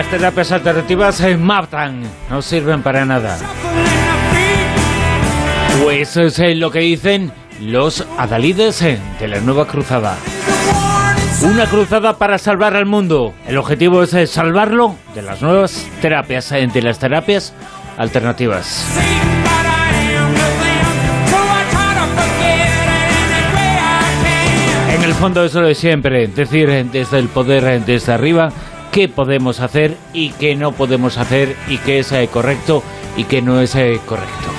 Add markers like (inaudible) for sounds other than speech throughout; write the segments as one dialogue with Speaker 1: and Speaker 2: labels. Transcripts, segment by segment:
Speaker 1: Las terapias alternativas se matan, no sirven para nada. Pues eso es lo que dicen los adalides de la nueva cruzada. Una cruzada para salvar al mundo. El objetivo es salvarlo de las nuevas terapias, de las terapias alternativas. En el fondo eso de siempre, decir desde el poder, desde arriba, qué podemos hacer y qué no podemos hacer y qué es correcto y qué no es correcto.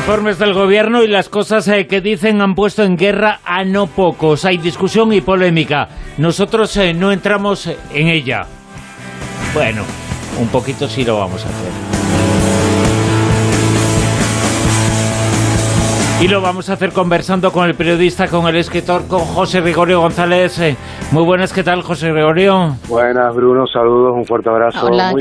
Speaker 1: informes del gobierno y las cosas eh, que dicen han puesto en guerra a no pocos. Hay discusión y polémica. Nosotros eh, no entramos en ella. Bueno, un poquito sí lo vamos a hacer. Y lo vamos a hacer conversando con el periodista, con el escritor, con José Gregorio González. Eh, muy buenas, ¿qué tal, José Gregorio?
Speaker 2: Buenas, Bruno, saludos, un fuerte abrazo.
Speaker 3: Hola,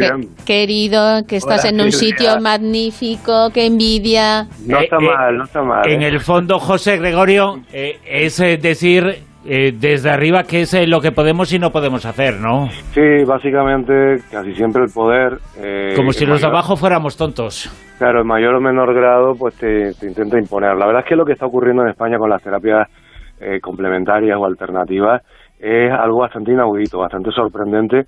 Speaker 3: querido, que estás en un sitio magnífico, qué envidia.
Speaker 2: No está eh, eh, mal, no está mal.
Speaker 1: En el fondo, José Gregorio, es decir, eh, desde arriba qué es eh, lo que podemos y no podemos hacer, ¿no?
Speaker 2: Sí, básicamente casi siempre el poder...
Speaker 1: Eh, Como si los de abajo fuéramos tontos.
Speaker 2: Claro, en mayor o menor grado pues te, intenta imponer. La verdad es que lo que está ocurriendo en España con las terapias complementarias o alternativas es algo bastante inaudito, bastante sorprendente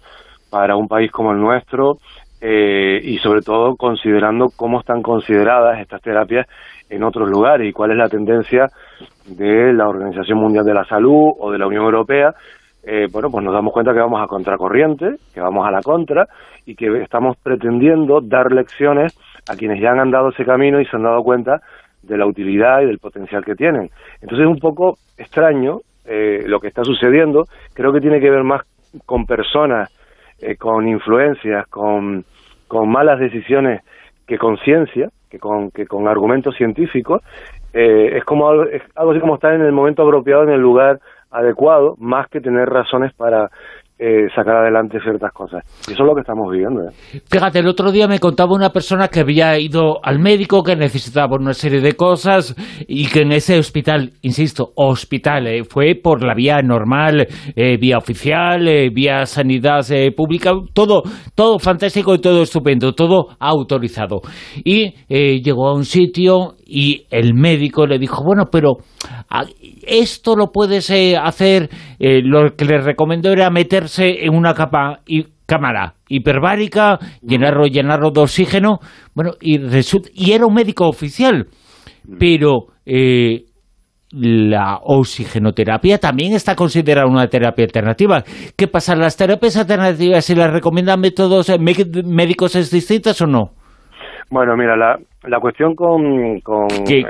Speaker 2: para un país como el nuestro y sobre todo considerando cómo están consideradas estas terapias en otros lugares y cuál es la tendencia de la Organización Mundial de la Salud o de la Unión Europea, eh, bueno, pues nos damos cuenta que vamos a contracorriente, que vamos a la contra y que estamos pretendiendo dar lecciones a quienes ya han andado ese camino y se han dado cuenta de la utilidad y del potencial que tienen. Entonces es un poco extraño eh, lo que está sucediendo, creo que tiene que ver más con personas, eh, con influencias, con, con malas decisiones que con ciencia, que con, que con argumentos científicos, eh, es como algo, es algo así como estar en el momento apropiado, en el lugar adecuado, más que tener razones para eh, sacar adelante ciertas cosas. Y eso es lo que estamos viviendo. ¿eh?
Speaker 1: Fíjate, el otro día me contaba una persona que había ido al médico, que necesitaba una serie de cosas y que en ese hospital, insisto, hospital, eh, fue por la vía normal, vía oficial, vía sanidad pública, todo, todo fantástico y todo estupendo, todo autorizado. Y llegó a un sitio y el médico le dijo, bueno, pero ah, esto lo puedes hacer, lo que le recomendó era meterse en una capa y cámara hiperbárica, llenarlo, llenarlo de oxígeno, bueno, y, y era un médico oficial, pero eh, la oxigenoterapia también está considerada una terapia alternativa. ¿Qué pasa? ¿Las terapias alternativas, si las recomiendan métodos eh, médicos, es distintas o no?
Speaker 2: Bueno, mira, la, la cuestión con...
Speaker 1: que,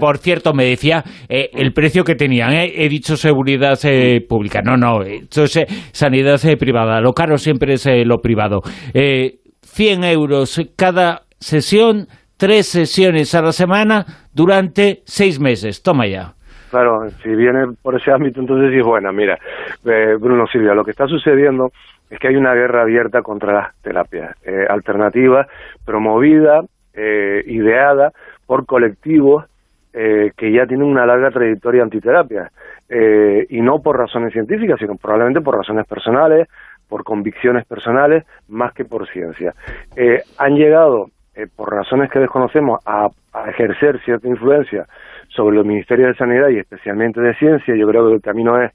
Speaker 1: por, cierto, me decía eh, el precio que tenían. Eh, he dicho seguridad eh, pública. No, no, esto es sanidad privada. Lo caro siempre es lo privado. 100 euros cada sesión, tres sesiones a la semana durante seis meses. Toma ya.
Speaker 2: Claro, si viene por ese ámbito, entonces sí, bueno, mira, Bruno Silvia, lo que está sucediendo es que hay una guerra abierta contra las terapias alternativas promovida eh, ideada por colectivos eh, que ya tienen una larga trayectoria antiterapia eh, y no por razones científicas, sino probablemente por razones personales, por convicciones personales, más que por ciencia. Eh, han llegado, por razones que desconocemos, a, ejercer cierta influencia sobre los ministerios de Sanidad y especialmente de Ciencia. Yo creo que el camino es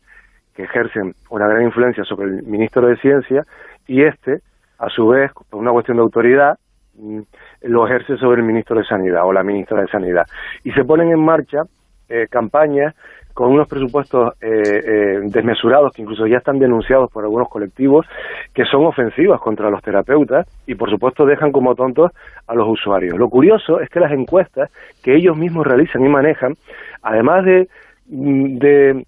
Speaker 2: que ejercen una gran influencia sobre el ministro de Ciencia y este, a su vez, por una cuestión de autoridad, mm, lo ejerce sobre el ministro de Sanidad o la ministra de Sanidad. Y se ponen en marcha eh, campañas con unos presupuestos eh, eh, desmesurados que incluso ya están denunciados por algunos colectivos que son ofensivas contra los terapeutas y por supuesto dejan como tontos a los usuarios. Lo curioso es que las encuestas que ellos mismos realizan y manejan, además de, mm, de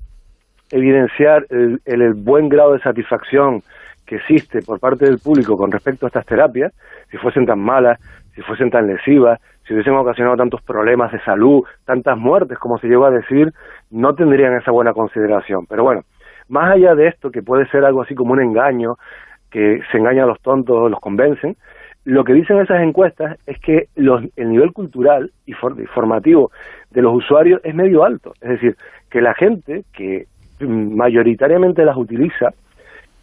Speaker 2: evidenciar el, el buen grado de satisfacción que existe por parte del público con respecto a estas terapias, si fuesen tan malas, si fuesen tan lesivas, si hubiesen ocasionado tantos problemas de salud, tantas muertes como se llegó a decir, no tendrían esa buena consideración. Pero bueno, más allá de esto, que puede ser algo así como un engaño, que se engaña a los tontos, los convencen, lo que dicen esas encuestas es que los, el nivel cultural y formativo de los usuarios es medio alto. Es decir, que la gente que mayoritariamente las utiliza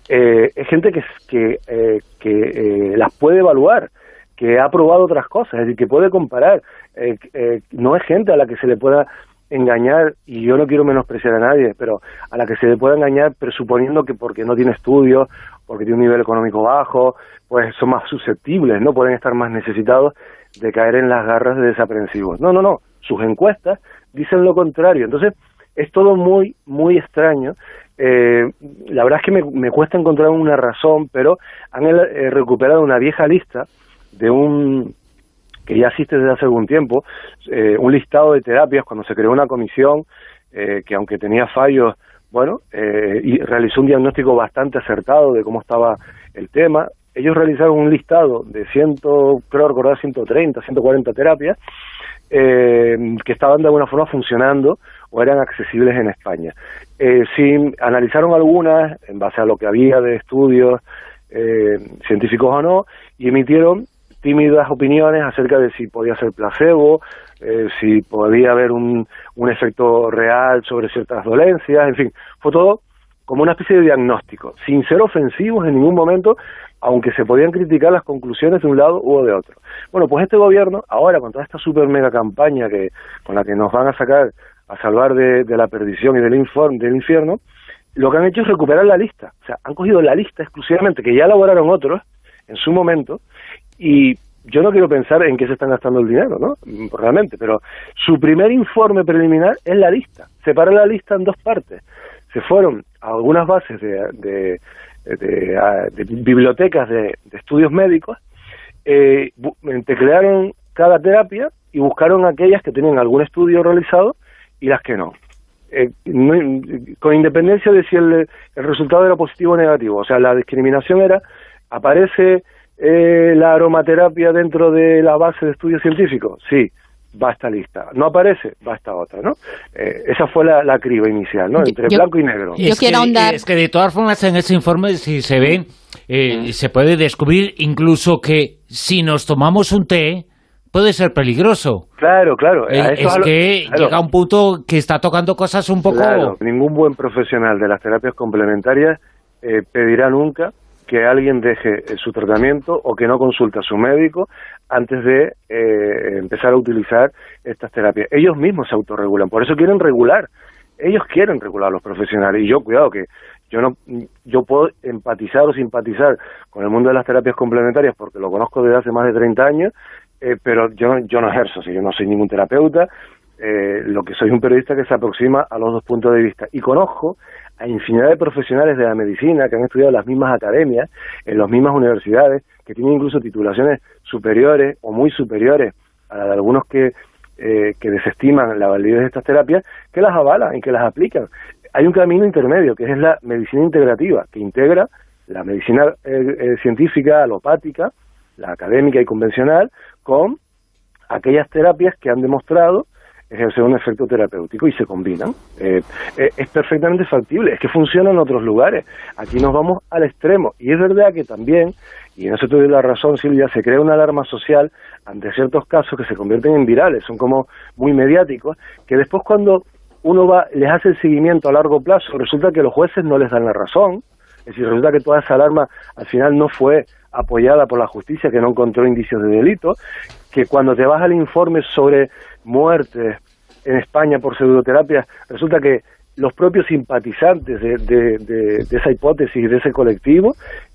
Speaker 2: eh, es gente que, que, eh, eh, las puede evaluar, que ha probado otras cosas, es decir, que puede comparar. no es gente a la que se le pueda engañar, y yo no quiero menospreciar a nadie, pero a la que se le pueda engañar presuponiendo que porque no tiene estudios, porque tiene un nivel económico bajo, pues son más susceptibles, no pueden estar más necesitados de caer en las garras de desaprensivos. No, no, no, sus encuestas dicen lo contrario. Entonces, es todo muy, muy extraño. Eh, la verdad es que me, me, cuesta encontrar una razón, pero han eh, recuperado una vieja lista de un que ya existe desde hace algún tiempo, eh, un listado de terapias cuando se creó una comisión eh, que aunque tenía fallos, bueno, eh, y realizó un diagnóstico bastante acertado de cómo estaba el tema. Ellos realizaron un listado de ciento, creo recordar 130, 140 terapias eh, que estaban de alguna forma funcionando o eran accesibles en España. Eh, analizaron algunas en base a lo que había de estudios científicos o no y emitieron tímidas opiniones acerca de si podía ser placebo, eh, si podía haber un, un efecto real sobre ciertas dolencias, en fin, fue todo como una especie de diagnóstico, sin ser ofensivos en ningún momento, aunque se podían criticar las conclusiones de un lado u de otro. Bueno, pues este gobierno, ahora con toda esta super mega campaña que con la que nos van a sacar a salvar de, la perdición y del, informe, del infierno, lo que han hecho es recuperar la lista. O sea, han cogido la lista exclusivamente que ya elaboraron otros en su momento y yo no quiero pensar en qué se están gastando el dinero, ¿no? Realmente, pero su primer informe preliminar es la lista. Separa la lista en dos partes. Se fueron a algunas bases de, de, bibliotecas de, estudios médicos, eh, teclearon cada terapia y buscaron aquellas que tenían algún estudio realizado y las que no. Eh, con independencia de si el, el, resultado era positivo o negativo. O sea, la discriminación era, aparece eh, la aromaterapia dentro de la base de estudios científicos. Sí, va esta lista. No aparece, va esta otra, ¿no? Eh, esa fue la, la, criba inicial, ¿no? Entre blanco y negro.
Speaker 1: Yo quiero ahondar. Es que de todas formas en ese informe, si se ve, eh, se puede descubrir incluso que si nos tomamos un té, puede ser peligroso.
Speaker 2: Claro, claro.
Speaker 1: Eh, es que llega un punto que está tocando cosas un poco...
Speaker 2: Claro, ningún buen profesional de las terapias complementarias pedirá nunca que alguien deje eh, su tratamiento o que no consulte a su médico antes de eh, empezar a utilizar estas terapias. Ellos mismos se autorregulan, por eso quieren regular. Ellos quieren regular a los profesionales y yo, cuidado, que yo no yo puedo empatizar o simpatizar con el mundo de las terapias complementarias porque lo conozco desde hace más de 30 años, eh, pero yo, yo no ejerzo, si yo no soy ningún terapeuta, lo que soy un periodista que se aproxima a los dos puntos de vista. Y conozco a infinidad de profesionales de la medicina que han estudiado en las mismas academias, en las mismas universidades, que tienen incluso titulaciones superiores o muy superiores a la de algunos que, eh, que desestiman la validez de estas terapias, que las avalan y que las aplican. Hay un camino intermedio, que es la medicina integrativa, que integra la medicina eh, eh, científica, alopática, la académica y convencional, con aquellas terapias que han demostrado ejercer un efecto terapéutico y se combinan. Eh, eh, es perfectamente factible, es que funciona en otros lugares. Aquí nos vamos al extremo. Y es verdad que también, y en eso te doy la razón, Silvia, se crea una alarma social ante ciertos casos que se convierten en virales, son como muy mediáticos, que después cuando uno va, les hace el seguimiento a largo plazo, resulta que los jueces no les dan la razón, es decir, resulta que toda esa alarma al final no fue apoyada por la justicia, que no encontró indicios de delito, que cuando te vas al informe sobre muertes en España por pseudoterapia, resulta que los propios simpatizantes de, de, esa hipótesis, de ese colectivo,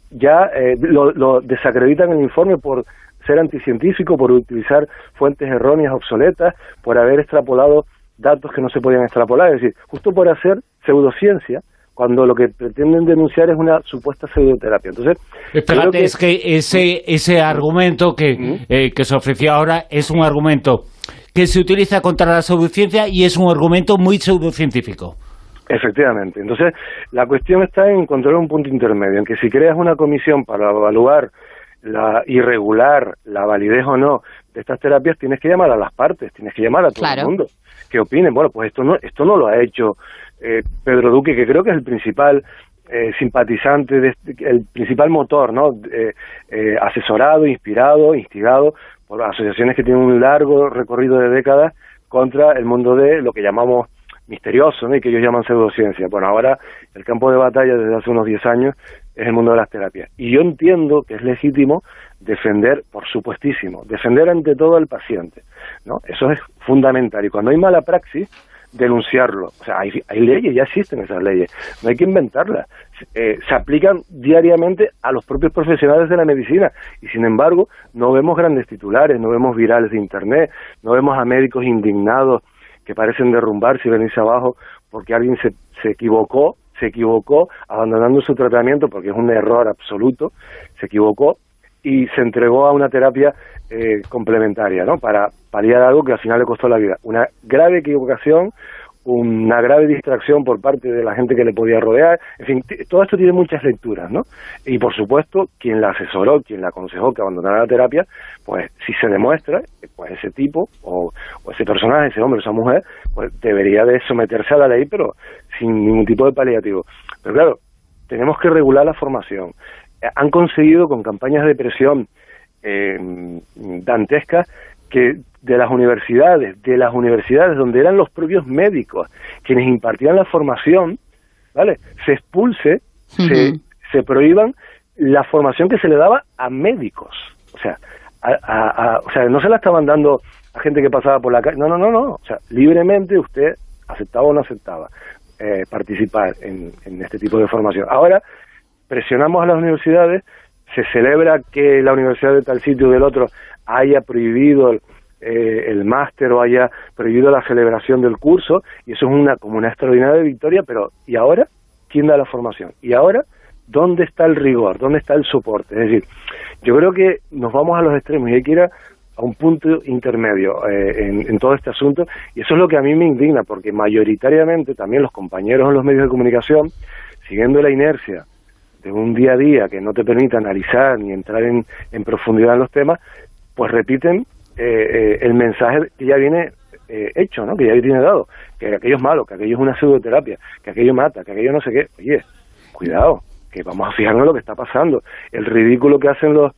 Speaker 2: ya eh, lo, desacreditan el informe por ser anticientífico, por utilizar fuentes erróneas, obsoletas, por haber extrapolado datos que no se podían extrapolar, es decir, justo por hacer pseudociencia, cuando lo que pretenden denunciar es una supuesta pseudoterapia. Entonces,
Speaker 1: Espérate, es que ese, ese argumento que, eh, que se ofreció ahora es un argumento que se utiliza contra la pseudociencia y es un argumento muy pseudocientífico.
Speaker 2: Efectivamente. Entonces, la cuestión está en encontrar un punto intermedio, en que si creas una comisión para evaluar la irregular, la validez o no de estas terapias, tienes que llamar a las partes, tienes que llamar a todo el mundo que opinen. Bueno, pues esto no, esto no lo ha hecho eh, Pedro Duque, que creo que es el principal eh, simpatizante, de, este, el principal motor, ¿no? Eh, eh, asesorado, inspirado, instigado por asociaciones que tienen un largo recorrido de décadas contra el mundo de lo que llamamos misterioso, ¿no? y que ellos llaman pseudociencia. Bueno, ahora el campo de batalla desde hace unos 10 años es el mundo de las terapias. Y yo entiendo que es legítimo defender, por supuestísimo, defender ante todo al paciente. ¿no? Eso es fundamental. Y cuando hay mala praxis, denunciarlo. O sea, hay, hay leyes, ya existen esas leyes, no hay que inventarlas. Eh, se aplican diariamente a los propios profesionales de la medicina y sin embargo no vemos grandes titulares, no vemos virales de internet, no vemos a médicos indignados que parecen derrumbarse y venirse abajo porque alguien se, se equivocó, se equivocó abandonando su tratamiento porque es un error absoluto, se equivocó y se entregó a una terapia eh, complementaria, ¿no? Para paliar algo que al final le costó la vida. Una grave equivocación, una grave distracción por parte de la gente que le podía rodear, en fin, todo esto tiene muchas lecturas, ¿no? Y por supuesto, quien la asesoró, quien la aconsejó que abandonara la terapia, pues si se demuestra, pues ese tipo, o, ese personaje, ese hombre, esa mujer, pues debería de someterse a la ley, pero sin ningún tipo de paliativo. Pero claro, tenemos que regular la formación. Eh, han conseguido con campañas de presión eh, dantescas que de las universidades, de las universidades donde eran los propios médicos quienes impartían la formación, ¿vale? Se expulse, se, se prohíban la formación que se le daba a médicos. O sea, a, o sea, no se la estaban dando a gente que pasaba por la calle. No, no, no, no. O sea, libremente usted aceptaba o no aceptaba eh, participar en, en este tipo de formación. Ahora presionamos a las universidades, se celebra que la universidad de tal sitio o del otro haya prohibido eh, el máster o haya prohibido la celebración del curso y eso es una como una extraordinaria victoria, pero ¿y ahora quién da la formación? ¿Y ahora dónde está el rigor? ¿Dónde está el soporte? Es decir, yo creo que nos vamos a los extremos y hay que ir a, un punto intermedio eh, en, todo este asunto y eso es lo que a mí me indigna porque mayoritariamente también los compañeros en los medios de comunicación siguiendo la inercia de un día a día que no te permite analizar ni entrar en, en profundidad en los temas pues repiten eh, eh, el mensaje que ya viene eh, hecho, ¿no? que ya viene dado, que aquello es malo, que aquello es una pseudoterapia, que aquello mata, que aquello no sé qué. Oye, cuidado, que vamos a fijarnos en lo que está pasando. El ridículo que hacen los,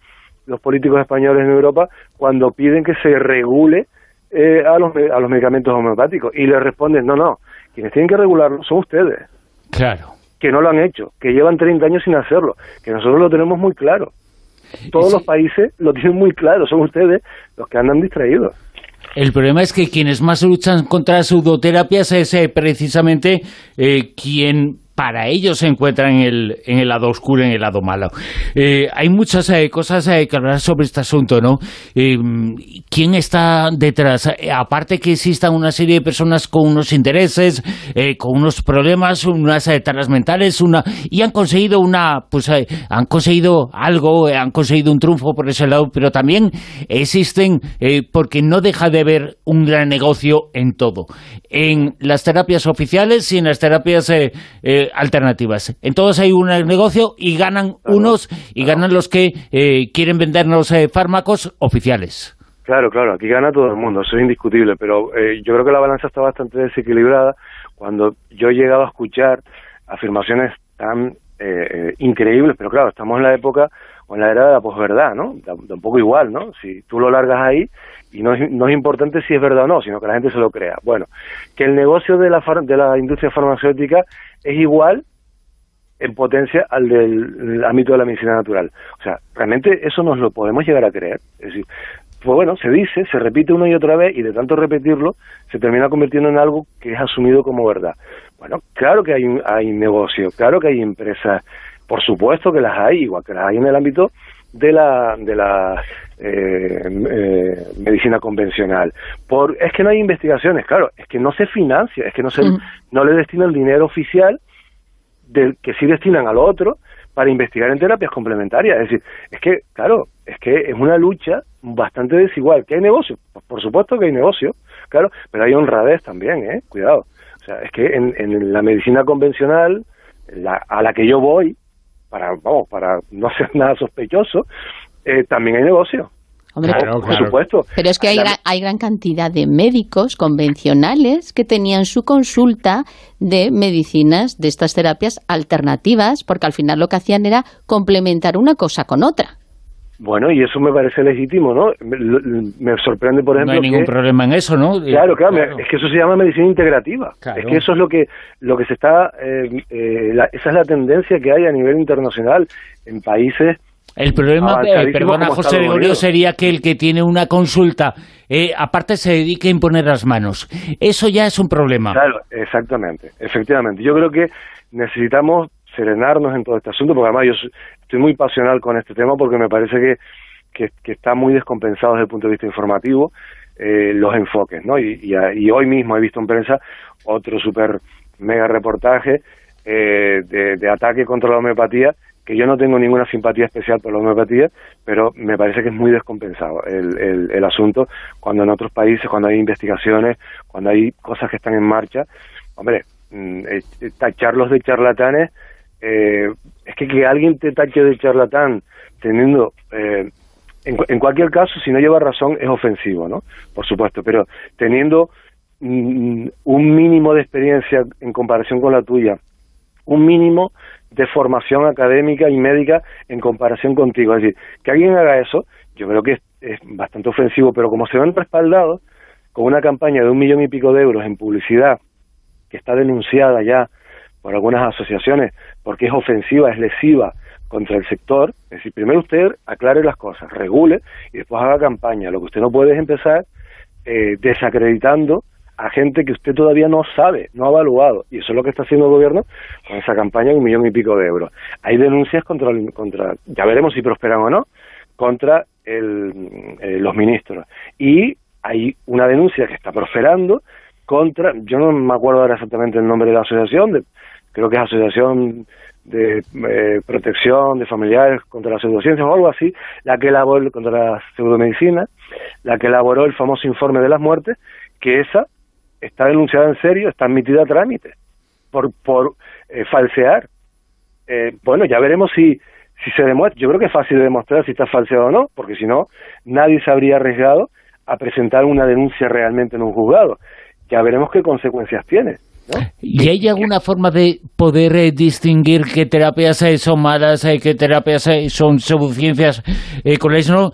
Speaker 2: los políticos españoles en Europa cuando piden que se regule a, los, a los medicamentos homeopáticos y le responden, no, no, quienes tienen que regularlo son ustedes.
Speaker 1: Claro.
Speaker 2: Que no lo han hecho, que llevan 30 años sin hacerlo, que nosotros lo tenemos muy claro. Todos los países lo tienen muy claro, son ustedes los que andan distraídos.
Speaker 1: El problema es que quienes más luchan contra pseudoterapias es eh, precisamente eh, quien para ellos se encuentran en el, en el lado oscuro, en el lado malo. Eh, hay muchas eh, cosas eh, que hablar sobre este asunto, ¿no? ¿Quién está detrás? aparte que existan una serie de personas con unos intereses, con unos problemas, unas taras mentales, una y han conseguido una, pues han conseguido algo, han conseguido un triunfo por ese lado, pero también existen, porque no deja de haber un gran negocio en todo, en las terapias oficiales y en las terapias alternativas. En todos hay un negocio y ganan unos y ganan los que eh, quieren vendernos eh, fármacos oficiales.
Speaker 2: Claro, claro, aquí gana todo el mundo, eso es indiscutible, pero eh, yo creo que la balanza está bastante desequilibrada cuando yo he llegado a escuchar afirmaciones tan increíbles, pero claro, estamos en la época o en la era de la posverdad, ¿no? un poco igual, ¿no? Si tú lo largas ahí y no es, no es importante si es verdad o no, sino que la gente se lo crea. Bueno, que el negocio de la, de la industria farmacéutica es igual en potencia al del ámbito de la medicina natural. O sea, realmente eso nos lo podemos llegar a creer. Es decir, pues bueno, se dice, se repite una y otra vez y de tanto repetirlo se termina convirtiendo en algo que es asumido como verdad. Bueno, claro que hay, hay negocio, claro que hay empresas, por supuesto que las hay, igual que las hay en el ámbito de la, de la eh, eh, medicina convencional. Por, es que no hay investigaciones, claro, es que no se financia, es que no, se, no le destinan dinero oficial del que sí destinan al otro para investigar en terapias complementarias. Es decir, es que, claro, es que es una lucha bastante desigual. ¿Que hay negocio? Por supuesto que hay negocio, claro, pero hay honradez también, ¿eh? Cuidado. O sea, es que en, en la medicina convencional, la, a la que yo voy, para, vamos, para no (laughs) hacer nada sospechoso, eh, también hay negocio. por supuesto.
Speaker 3: Pero es que hay, hay gran cantidad de médicos convencionales que tenían su consulta de medicinas, de estas terapias alternativas, porque al final lo que hacían era complementar una cosa con otra.
Speaker 2: Bueno, y eso me parece legítimo, ¿no? Me, sorprende, por ejemplo.
Speaker 1: No hay ningún problema en eso, ¿no?
Speaker 2: Claro, claro, es que eso se llama medicina integrativa. Es que eso es lo que, lo que se está. Eh, eh, esa es la tendencia que hay a nivel internacional en países.
Speaker 1: El problema, eh, perdona José Gregorio, sería que el que tiene una consulta, aparte se dedique a imponer las manos. Eso ya es un problema.
Speaker 2: Claro, exactamente, efectivamente. Yo creo que necesitamos serenarnos en todo este asunto, porque además yo estoy muy pasional con este tema porque me parece que, que, está muy descompensado desde el punto de vista informativo eh, los enfoques, ¿no? Y, y, hoy mismo he visto en prensa otro super mega reportaje eh, de, ataque contra la homeopatía, que yo no tengo ninguna simpatía especial por la homeopatía, pero me parece que es muy descompensado el, el, el asunto cuando en otros países, cuando hay investigaciones, cuando hay cosas que están en marcha, hombre, mm, eh, tacharlos de charlatanes eh, es que que alguien te tache de charlatán teniendo, eh, en, cualquier caso, si no lleva razón, es ofensivo, ¿no? Por supuesto, pero teniendo mm, un mínimo de experiencia en comparación con la tuya, un mínimo de formación académica y médica en comparación contigo. Es decir, que alguien haga eso, yo creo que es, es bastante ofensivo, pero como se ven respaldados con una campaña de un millón y pico de euros en publicidad que está denunciada ya por algunas asociaciones porque es ofensiva, es lesiva contra el sector. Es decir, primero usted aclare las cosas, regule y después haga campaña. Lo que usted no puede es empezar eh, desacreditando a gente que usted todavía no sabe, no ha evaluado. Y eso es lo que está haciendo el gobierno con esa campaña de un millón y pico de euros. Hay denuncias contra, contra ya veremos si prosperan o no, contra el, eh, los ministros. Y hay una denuncia que está prosperando contra, yo no me acuerdo ahora exactamente el nombre de la asociación, de, creo que es Asociación de eh, Protección de Familiares contra las Pseudociencias o algo así, la que elaboró contra la pseudomedicina, la que elaboró el famoso informe de las muertes, que esa está denunciada en serio, está admitida a trámite por, por eh, falsear. Eh, bueno, ya veremos si, si se demuestra. Yo creo que es fácil de demostrar si está falseado o no, porque si no, nadie se habría arriesgado a presentar una denuncia realmente en un juzgado. Ya veremos qué consecuencias tiene.
Speaker 1: ¿Y hay alguna forma de poder eh, distinguir qué terapias eh, son malas, y eh, qué terapias son pseudociencias con eso?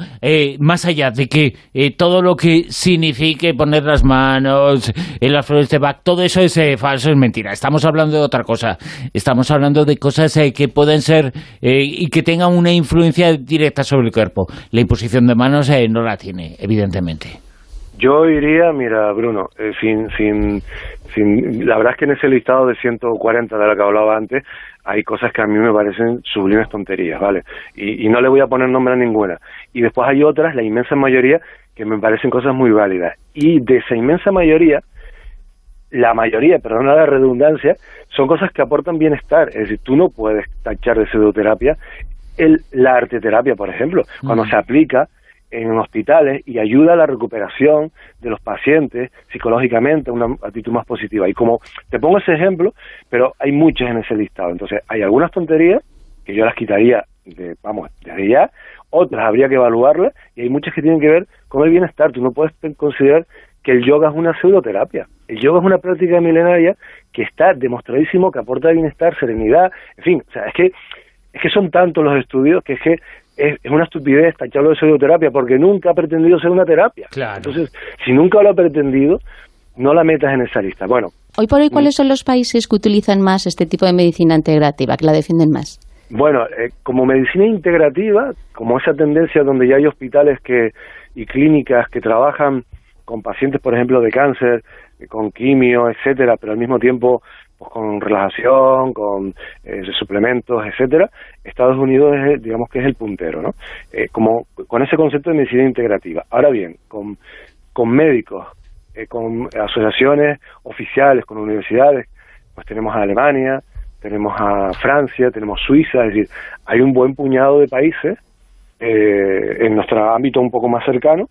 Speaker 1: más allá de que todo lo que signifique poner las manos en las flores de Bach, todo eso es falso, es mentira. Estamos hablando de otra cosa. Estamos hablando de cosas que pueden ser y que tengan una influencia directa sobre el cuerpo. La imposición de manos no la tiene, evidentemente.
Speaker 2: Yo iría, mira, Bruno, sin, sin, la verdad es que en ese listado de 140 de la que hablaba antes hay cosas que a mí me parecen sublimes tonterías, ¿vale? Y, no le voy a poner nombre a ninguna. Y después hay otras, la inmensa mayoría, que me parecen cosas muy válidas. Y de esa inmensa mayoría, la mayoría, perdona la redundancia, son cosas que aportan bienestar. Es decir, tú no puedes tachar de pseudoterapia el, la arteterapia, por ejemplo, cuando se aplica en hospitales y ayuda a la recuperación de los pacientes psicológicamente, una actitud más positiva. Y como te pongo ese ejemplo, pero hay muchas en ese listado. Entonces, hay algunas tonterías que yo las quitaría, de, vamos, desde ya, otras habría que evaluarlas y hay muchas que tienen que ver con el bienestar. Tú no puedes considerar que el yoga es una pseudoterapia. El yoga es una práctica milenaria que está demostradísimo que aporta bienestar, serenidad, en fin, o sea, es que es que son tantos los estudios que es que es, una estupidez tacharlo de pseudoterapia porque nunca ha pretendido ser una terapia. Entonces, si nunca lo ha pretendido, no la metas en esa lista. Bueno.
Speaker 3: Hoy por hoy, ¿cuáles son los países que utilizan más este tipo de medicina integrativa, que la defienden más?
Speaker 2: Bueno, eh, como medicina integrativa, como esa tendencia donde ya hay hospitales que y clínicas que trabajan con pacientes, por ejemplo, de cáncer, con quimio, etcétera, pero al mismo tiempo pues, con relajación, con eh, suplementos, etcétera, Estados Unidos es, digamos que es el puntero, ¿no? Eh, como con ese concepto de medicina integrativa. Ahora bien, con, médicos, eh, con asociaciones oficiales, con universidades, pues tenemos a Alemania, tenemos a Francia, tenemos Suiza, es decir, hay un buen puñado de países en nuestro ámbito un poco más cercano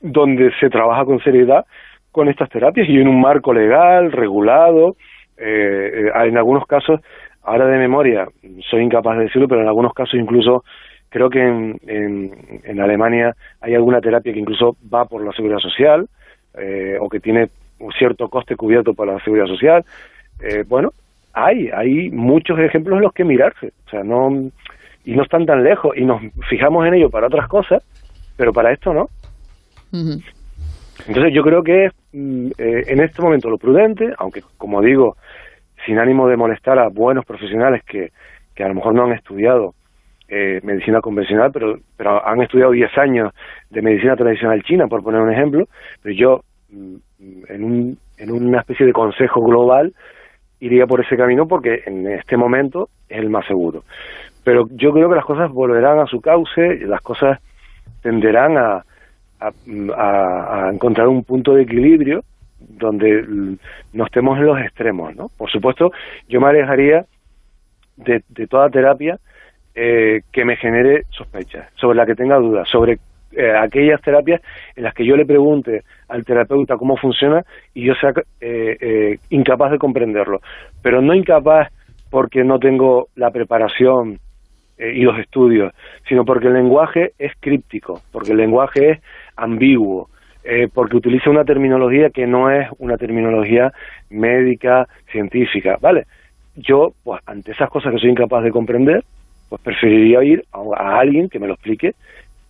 Speaker 2: donde se trabaja con seriedad con estas terapias y en un marco legal, regulado. Eh, eh, en algunos casos, ahora de memoria, soy incapaz de decirlo, pero en algunos casos incluso creo que en, en, Alemania hay alguna terapia que incluso va por la seguridad social eh, o que tiene un cierto coste cubierto por la seguridad social. Eh, bueno, hay, hay muchos ejemplos en los que mirarse, o sea, no y no están tan lejos y nos fijamos en ello para otras cosas, pero para esto no. Entonces yo creo que mm, eh, en este momento lo prudente, aunque como digo, sin ánimo de molestar a buenos profesionales que, que a lo mejor no han estudiado eh, medicina convencional, pero, pero han estudiado 10 años de medicina tradicional china, por poner un ejemplo, pero yo mm, en, un, en una especie de consejo global iría por ese camino porque en este momento es el más seguro. Pero yo creo que las cosas volverán a su cauce, las cosas tenderán a, a, encontrar un punto de equilibrio donde no estemos en los extremos, ¿no? Por supuesto, yo me alejaría de, de toda terapia eh, que me genere sospechas, sobre la que tenga dudas, sobre eh, aquellas terapias en las que yo le pregunte al terapeuta cómo funciona y yo sea eh, incapaz de comprenderlo, pero no incapaz porque no tengo la preparación y los estudios, sino porque el lenguaje es críptico, porque el lenguaje es ambiguo, eh, porque utiliza una terminología que no es una terminología médica, científica, ¿vale? Yo, pues, ante esas cosas que soy incapaz de comprender, pues preferiría ir a, alguien que me lo explique,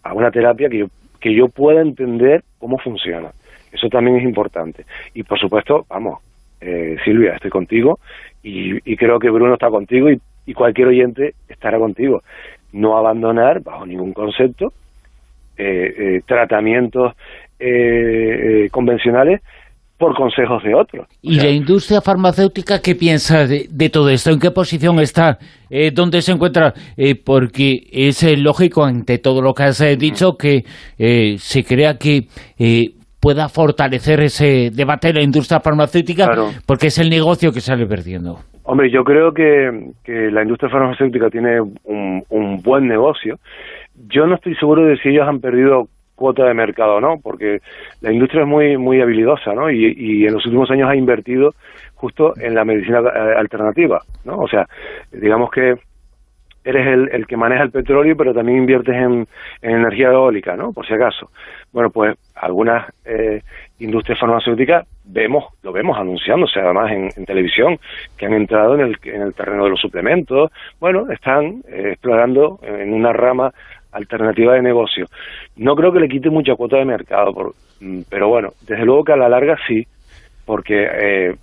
Speaker 2: a una terapia que yo, que yo pueda entender cómo funciona. Eso también es importante. Y, por supuesto, vamos, eh, Silvia, estoy contigo y, creo que Bruno está contigo y, y cualquier oyente estará contigo. No abandonar, bajo ningún concepto, eh, eh, tratamientos eh, convencionales por consejos de otros.
Speaker 1: ¿Y la industria farmacéutica qué piensa de, todo esto? ¿En qué posición está? ¿Dónde se encuentra? porque es lógico, ante todo lo que has dicho, que se crea que pueda fortalecer ese debate de la industria farmacéutica, porque es el negocio que sale perdiendo.
Speaker 2: Hombre, yo creo que, la industria farmacéutica tiene un, buen negocio yo no estoy seguro de si ellos han perdido cuota de mercado o no, porque la industria es muy muy habilidosa, ¿no? Y, en los últimos años ha invertido justo en la medicina eh, alternativa, ¿no? O sea, digamos que eres el, el que maneja el petróleo, pero también inviertes en, energía eólica, ¿no? Por si acaso. Bueno, pues algunas eh, industrias farmacéuticas vemos, lo vemos anunciándose además en, televisión, que han entrado en el, en el terreno de los suplementos. Bueno, están eh, explorando en una rama alternativa de negocio. No creo que le quite mucha cuota de mercado, mm, pero bueno, desde luego que a la larga sí, porque eh,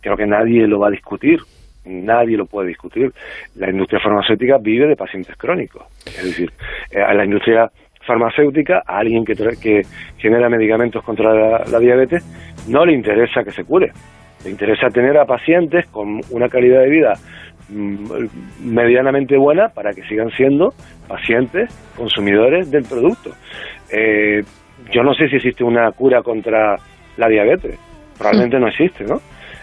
Speaker 2: creo que nadie lo va a discutir, nadie lo puede discutir. La industria farmacéutica vive de pacientes crónicos, es decir, eh, a la industria farmacéutica, a alguien que, que genera medicamentos contra la diabetes, no le interesa que se cure, le interesa tener a pacientes con una calidad de vida Mm, medianamente buena para que sigan siendo pacientes, consumidores del producto. Eh, yo no sé si existe una cura contra la diabetes, probablemente no existe, ¿no?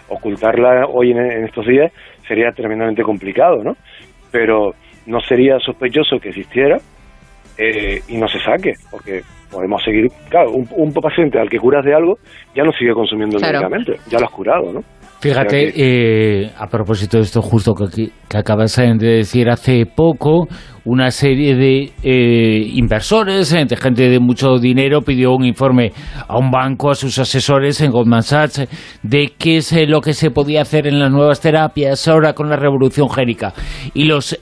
Speaker 2: Ocultarla hoy en, estos días sería tremendamente complicado, ¿no? Pero no sería sospechoso que existiera eh, y no se saque, porque podemos seguir, claro, un, paciente al que curas de algo ya no sigue consumiendo el medicamento, ya lo has curado, ¿no?
Speaker 1: Fíjate, eh, a propósito de esto justo que, acabas de decir hace poco, una serie de eh, inversores, de gente de mucho dinero, pidió un informe a un banco, a sus asesores en Goldman Sachs, de qué es eh, lo que se podía hacer en las nuevas terapias ahora con la revolución génica. Y los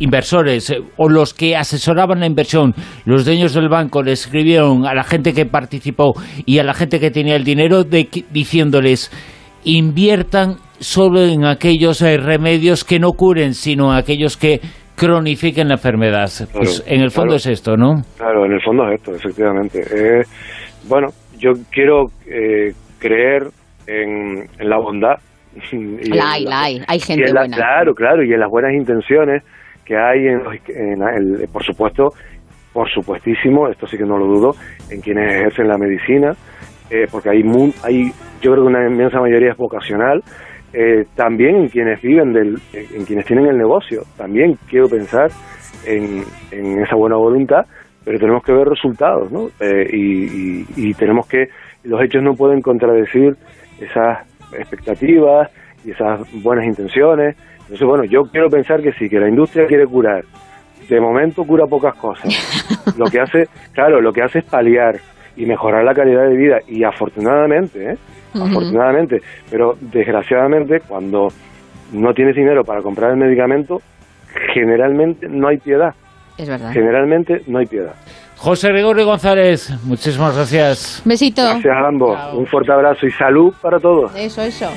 Speaker 1: inversores o los que asesoraban la inversión, los dueños del banco le escribieron a la gente que participó y a la gente que tenía el dinero diciéndoles inviertan solo en aquellos eh, remedios que no curen, sino en aquellos que cronifiquen la enfermedad. pues en el fondo es esto, ¿no?
Speaker 2: Claro, en el fondo es esto, efectivamente. Eh, bueno, yo quiero eh, creer en, la bondad. (laughs)
Speaker 3: la hay, la hay, hay gente buena.
Speaker 2: Claro, claro, y en las buenas intenciones que hay, en, en por supuesto, por supuestísimo, esto sí que no lo dudo, en quienes ejercen la medicina, eh, porque hay, hay, yo creo que una inmensa mayoría es vocacional, eh, también en quienes viven, del, en quienes tienen el negocio, también quiero pensar en, esa buena voluntad, pero tenemos que ver resultados, ¿no? Eh, y, y, tenemos que, los hechos no pueden contradecir esas expectativas y esas buenas intenciones, entonces, bueno, yo quiero pensar que sí, que la industria quiere curar de momento cura pocas cosas. (laughs) Lo que hace, claro, lo que hace es paliar y mejorar la calidad de vida. Y afortunadamente, ¿eh? afortunadamente, pero desgraciadamente cuando no tienes dinero para comprar el medicamento, generalmente no hay piedad.
Speaker 3: Es verdad.
Speaker 2: Generalmente no hay piedad.
Speaker 1: José Gregorio González, muchísimas gracias.
Speaker 3: Besito.
Speaker 2: Gracias a ambos. Un fuerte abrazo y salud para todos.
Speaker 3: Eso, eso.